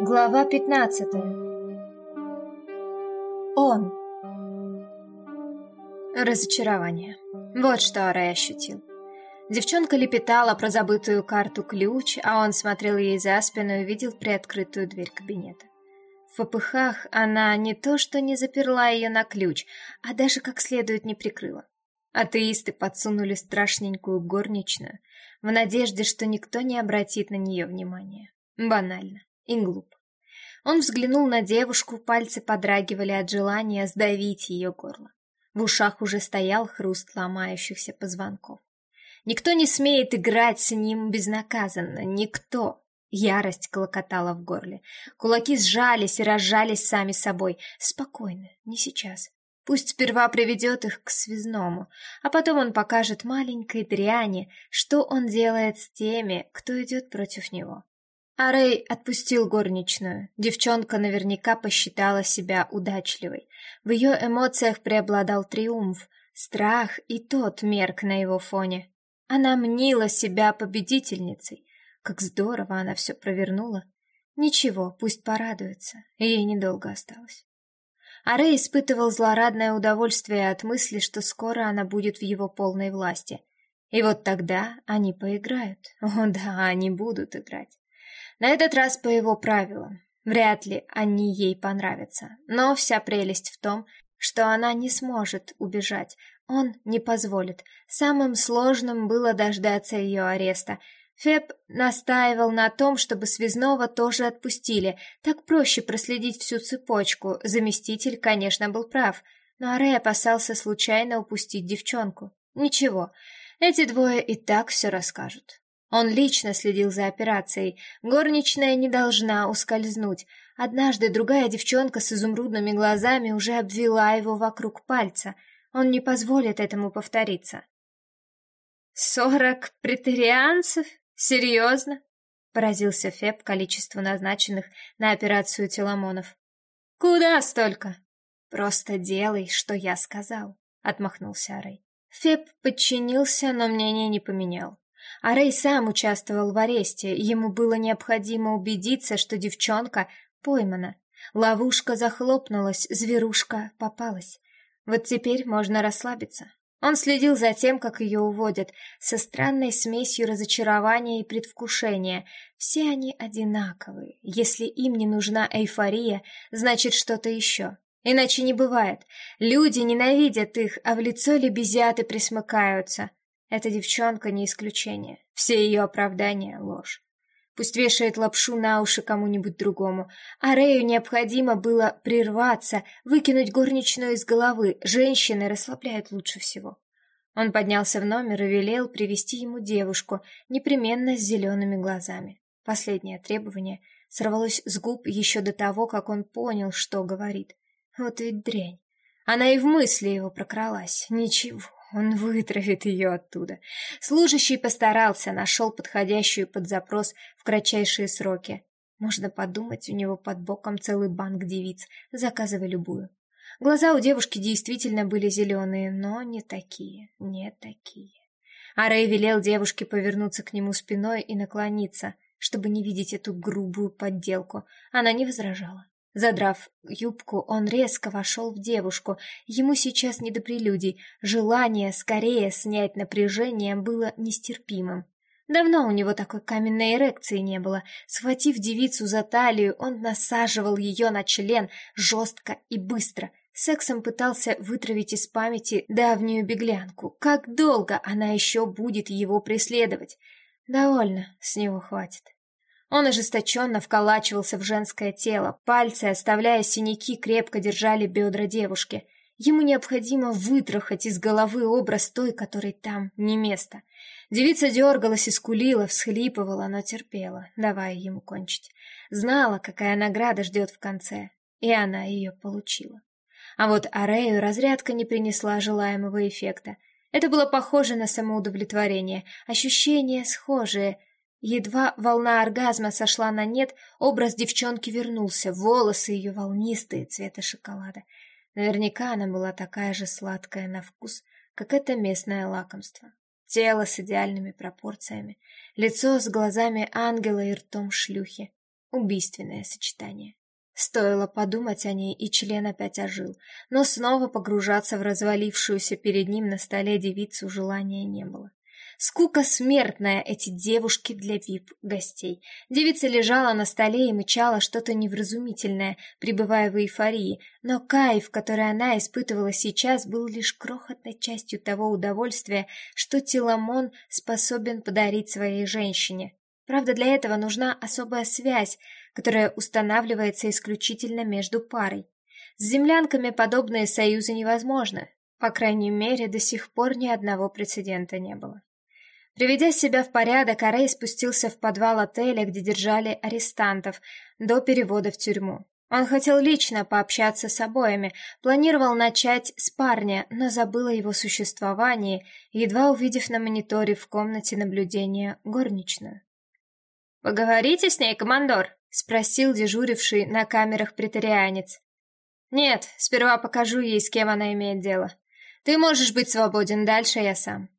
Глава пятнадцатая. Он. Разочарование. Вот что Арай ощутил. Девчонка лепетала про забытую карту-ключ, а он смотрел ей за спину и видел приоткрытую дверь кабинета. В попыхах она не то что не заперла ее на ключ, а даже как следует не прикрыла. Атеисты подсунули страшненькую горничную в надежде, что никто не обратит на нее внимания. Банально и глупо. Он взглянул на девушку, пальцы подрагивали от желания сдавить ее горло. В ушах уже стоял хруст ломающихся позвонков. Никто не смеет играть с ним безнаказанно, никто. Ярость клокотала в горле. Кулаки сжались и разжались сами собой. Спокойно, не сейчас. Пусть сперва приведет их к связному, а потом он покажет маленькой дряни, что он делает с теми, кто идет против него. А Рэй отпустил горничную. Девчонка наверняка посчитала себя удачливой. В ее эмоциях преобладал триумф, страх и тот мерк на его фоне. Она мнила себя победительницей. Как здорово она все провернула. Ничего, пусть порадуется, ей недолго осталось. А Рэй испытывал злорадное удовольствие от мысли, что скоро она будет в его полной власти. И вот тогда они поиграют. О да, они будут играть. На этот раз по его правилам. Вряд ли они ей понравятся. Но вся прелесть в том, что она не сможет убежать. Он не позволит. Самым сложным было дождаться ее ареста. Феб настаивал на том, чтобы связного тоже отпустили. Так проще проследить всю цепочку. Заместитель, конечно, был прав. Но Арей опасался случайно упустить девчонку. Ничего, эти двое и так все расскажут. Он лично следил за операцией. Горничная не должна ускользнуть. Однажды другая девчонка с изумрудными глазами уже обвела его вокруг пальца. Он не позволит этому повториться. «Сорок претерианцев? Серьезно?» — поразился Феб количеству назначенных на операцию теломонов. «Куда столько?» «Просто делай, что я сказал», — отмахнулся Рэй. Феб подчинился, но мнение не поменял. А сам участвовал в аресте, ему было необходимо убедиться, что девчонка поймана. Ловушка захлопнулась, зверушка попалась. Вот теперь можно расслабиться. Он следил за тем, как ее уводят, со странной смесью разочарования и предвкушения. Все они одинаковые. Если им не нужна эйфория, значит что-то еще. Иначе не бывает. Люди ненавидят их, а в лицо лебезят и присмыкаются. Эта девчонка не исключение. Все ее оправдания — ложь. Пусть вешает лапшу на уши кому-нибудь другому. А Рэю необходимо было прерваться, выкинуть горничную из головы. Женщины расслабляют лучше всего. Он поднялся в номер и велел привести ему девушку, непременно с зелеными глазами. Последнее требование сорвалось с губ еще до того, как он понял, что говорит. Вот ведь дрянь. Она и в мысли его прокралась. Ничего, он вытравит ее оттуда. Служащий постарался, нашел подходящую под запрос в кратчайшие сроки. Можно подумать, у него под боком целый банк девиц. Заказывай любую. Глаза у девушки действительно были зеленые, но не такие, не такие. А Рэй велел девушке повернуться к нему спиной и наклониться, чтобы не видеть эту грубую подделку. Она не возражала. Задрав юбку, он резко вошел в девушку. Ему сейчас не до прелюдий. Желание скорее снять напряжение было нестерпимым. Давно у него такой каменной эрекции не было. Схватив девицу за талию, он насаживал ее на член жестко и быстро. Сексом пытался вытравить из памяти давнюю беглянку. Как долго она еще будет его преследовать? Довольно, с него хватит. Он ожесточенно вколачивался в женское тело, пальцы, оставляя синяки, крепко держали бедра девушки. Ему необходимо вытрахать из головы образ той, которой там не место. Девица дергалась и скулила, всхлипывала, но терпела, давая ему кончить. Знала, какая награда ждет в конце, и она ее получила. А вот Арею разрядка не принесла желаемого эффекта. Это было похоже на самоудовлетворение, ощущения схожие — Едва волна оргазма сошла на нет, образ девчонки вернулся, волосы ее волнистые, цвета шоколада. Наверняка она была такая же сладкая на вкус, как это местное лакомство. тело с идеальными пропорциями, лицо с глазами ангела и ртом шлюхи. Убийственное сочетание. Стоило подумать о ней, и член опять ожил, но снова погружаться в развалившуюся перед ним на столе девицу желания не было. Скука смертная эти девушки для вип-гостей. Девица лежала на столе и мычала что-то невразумительное, пребывая в эйфории, но кайф, который она испытывала сейчас, был лишь крохотной частью того удовольствия, что Теламон способен подарить своей женщине. Правда, для этого нужна особая связь, которая устанавливается исключительно между парой. С землянками подобные союзы невозможны. По крайней мере, до сих пор ни одного прецедента не было. Приведя себя в порядок, Арей спустился в подвал отеля, где держали арестантов, до перевода в тюрьму. Он хотел лично пообщаться с обоими, планировал начать с парня, но забыл о его существовании, едва увидев на мониторе в комнате наблюдения горничную. «Поговорите с ней, командор?» — спросил дежуривший на камерах претарианец. «Нет, сперва покажу ей, с кем она имеет дело. Ты можешь быть свободен, дальше я сам».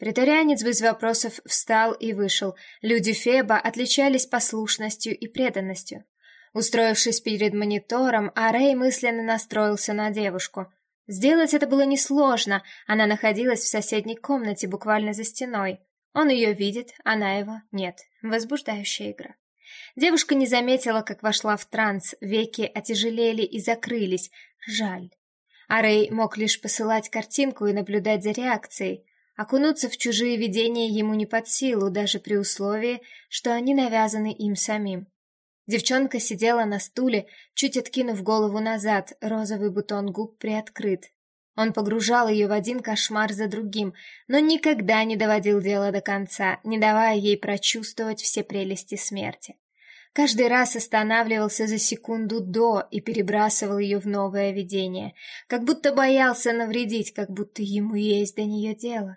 Претарианец без вопросов встал и вышел. Люди Феба отличались послушностью и преданностью. Устроившись перед монитором, Арей мысленно настроился на девушку. Сделать это было несложно, она находилась в соседней комнате, буквально за стеной. Он ее видит, она его нет. Возбуждающая игра. Девушка не заметила, как вошла в транс, веки отяжелели и закрылись. Жаль. Арей мог лишь посылать картинку и наблюдать за реакцией. Окунуться в чужие видения ему не под силу, даже при условии, что они навязаны им самим. Девчонка сидела на стуле, чуть откинув голову назад, розовый бутон губ приоткрыт. Он погружал ее в один кошмар за другим, но никогда не доводил дело до конца, не давая ей прочувствовать все прелести смерти. Каждый раз останавливался за секунду до и перебрасывал ее в новое видение, как будто боялся навредить, как будто ему есть до нее дело.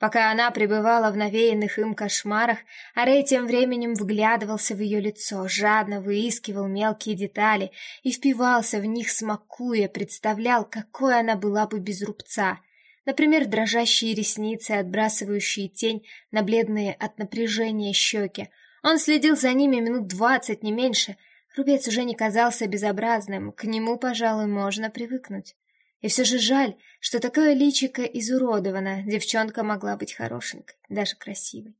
Пока она пребывала в навеянных им кошмарах, Арей тем временем вглядывался в ее лицо, жадно выискивал мелкие детали и впивался в них, смакуя, представлял, какой она была бы без рубца. Например, дрожащие ресницы, отбрасывающие тень на бледные от напряжения щеки. Он следил за ними минут двадцать, не меньше. Рубец уже не казался безобразным, к нему, пожалуй, можно привыкнуть. И все же жаль, что такое личико изуродовано, девчонка могла быть хорошенькой, даже красивой.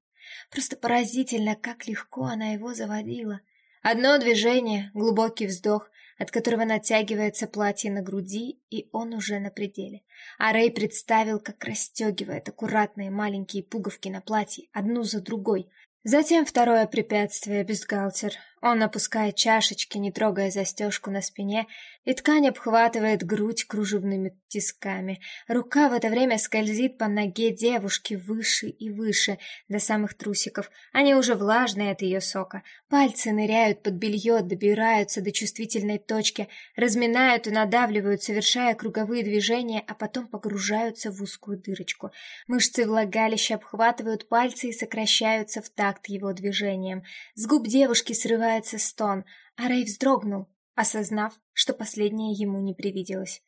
Просто поразительно, как легко она его заводила. Одно движение, глубокий вздох, от которого натягивается платье на груди, и он уже на пределе. А Рэй представил, как расстегивает аккуратные маленькие пуговки на платье, одну за другой. Затем второе препятствие — бюстгальтер. Он опускает чашечки, не трогая застежку на спине, и ткань обхватывает грудь кружевными тисками. Рука в это время скользит по ноге девушки выше и выше, до самых трусиков. Они уже влажные от ее сока. Пальцы ныряют под белье, добираются до чувствительной точки, разминают и надавливают, совершая круговые движения, а потом погружаются в узкую дырочку. Мышцы влагалища обхватывают пальцы и сокращаются в такт его движениям. С губ девушки срывают срывается стон, а Рэй вздрогнул, осознав, что последнее ему не привиделось.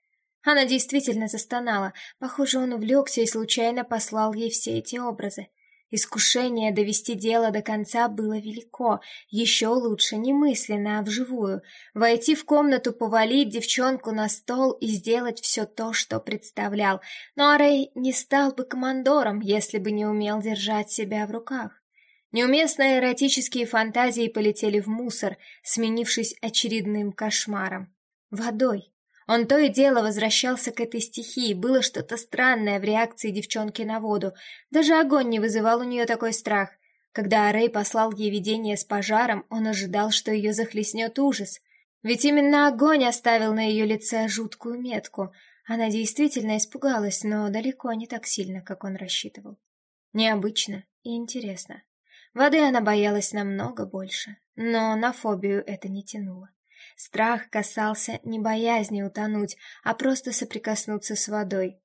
Она действительно застонала. Похоже, он увлекся и случайно послал ей все эти образы. Искушение довести дело до конца было велико. Еще лучше не мысленно, а вживую. Войти в комнату, повалить девчонку на стол и сделать все то, что представлял. Но Рэй не стал бы командором, если бы не умел держать себя в руках. Неуместные эротические фантазии полетели в мусор, сменившись очередным кошмаром. Водой. Он то и дело возвращался к этой стихии, было что-то странное в реакции девчонки на воду. Даже огонь не вызывал у нее такой страх. Когда Арей послал ей видение с пожаром, он ожидал, что ее захлестнет ужас. Ведь именно огонь оставил на ее лице жуткую метку. Она действительно испугалась, но далеко не так сильно, как он рассчитывал. Необычно и интересно. Воды она боялась намного больше, но на фобию это не тянуло. Страх касался не боязни утонуть, а просто соприкоснуться с водой.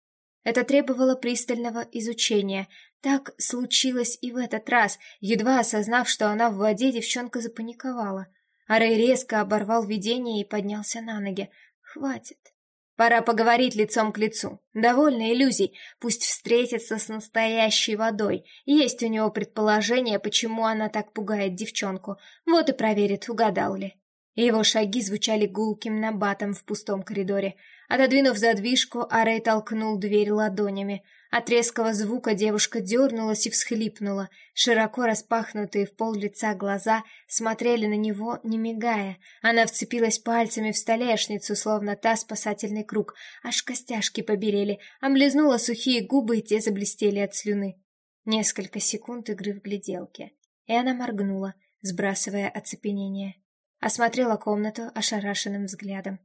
Это требовало пристального изучения. Так случилось и в этот раз. Едва осознав, что она в воде, девчонка запаниковала. А Рэй резко оборвал видение и поднялся на ноги. «Хватит. Пора поговорить лицом к лицу. Довольно иллюзий. Пусть встретится с настоящей водой. Есть у него предположение, почему она так пугает девчонку. Вот и проверит, угадал ли. Его шаги звучали гулким набатом в пустом коридоре. Отодвинув задвижку, Арей толкнул дверь ладонями. От резкого звука девушка дернулась и всхлипнула. Широко распахнутые в пол лица глаза смотрели на него, не мигая. Она вцепилась пальцами в столешницу, словно та спасательный круг. Аж костяшки побелели, облизнула сухие губы, и те заблестели от слюны. Несколько секунд игры в гляделке. И она моргнула, сбрасывая оцепенение. Осмотрела комнату ошарашенным взглядом.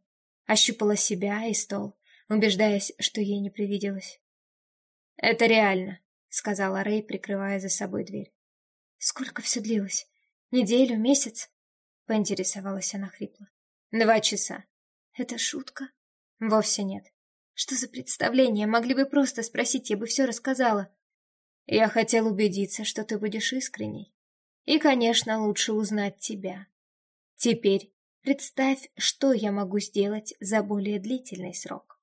Ощупала себя и стол, убеждаясь, что ей не привиделось. «Это реально», — сказала Рэй, прикрывая за собой дверь. «Сколько все длилось? Неделю, месяц?» — поинтересовалась она хрипло. «Два часа». «Это шутка?» «Вовсе нет». «Что за представление? Могли бы просто спросить, я бы все рассказала». «Я хотел убедиться, что ты будешь искренней. И, конечно, лучше узнать тебя. Теперь представь, что я могу сделать за более длительный срок».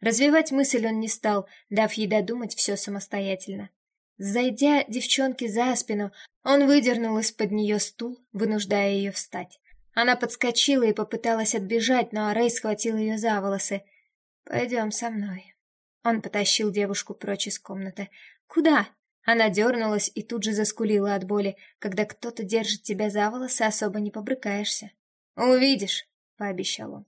Развивать мысль он не стал, дав ей додумать все самостоятельно. Зайдя девчонке за спину, он выдернул из-под нее стул, вынуждая ее встать. Она подскочила и попыталась отбежать, но Рэй схватил ее за волосы. «Пойдем со мной». Он потащил девушку прочь из комнаты. «Куда?» Она дернулась и тут же заскулила от боли. Когда кто-то держит тебя за волосы, особо не побрыкаешься. «Увидишь», — пообещал он.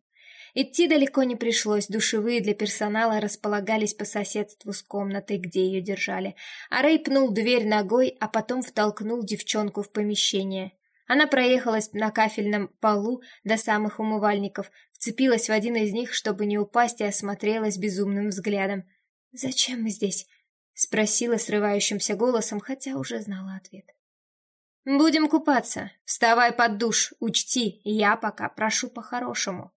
Идти далеко не пришлось, душевые для персонала располагались по соседству с комнатой, где ее держали. А Рэй пнул дверь ногой, а потом втолкнул девчонку в помещение. Она проехалась на кафельном полу до самых умывальников, вцепилась в один из них, чтобы не упасть, и осмотрелась безумным взглядом. «Зачем мы здесь?» — спросила срывающимся голосом, хотя уже знала ответ. «Будем купаться. Вставай под душ, учти, я пока прошу по-хорошему».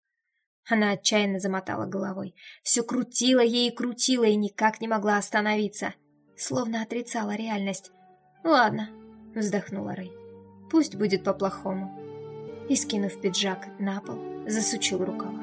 Она отчаянно замотала головой. Все крутила ей и крутила, и никак не могла остановиться. Словно отрицала реальность. «Ладно», — вздохнула Рэй. «Пусть будет по-плохому». И, скинув пиджак на пол, засучил рукава.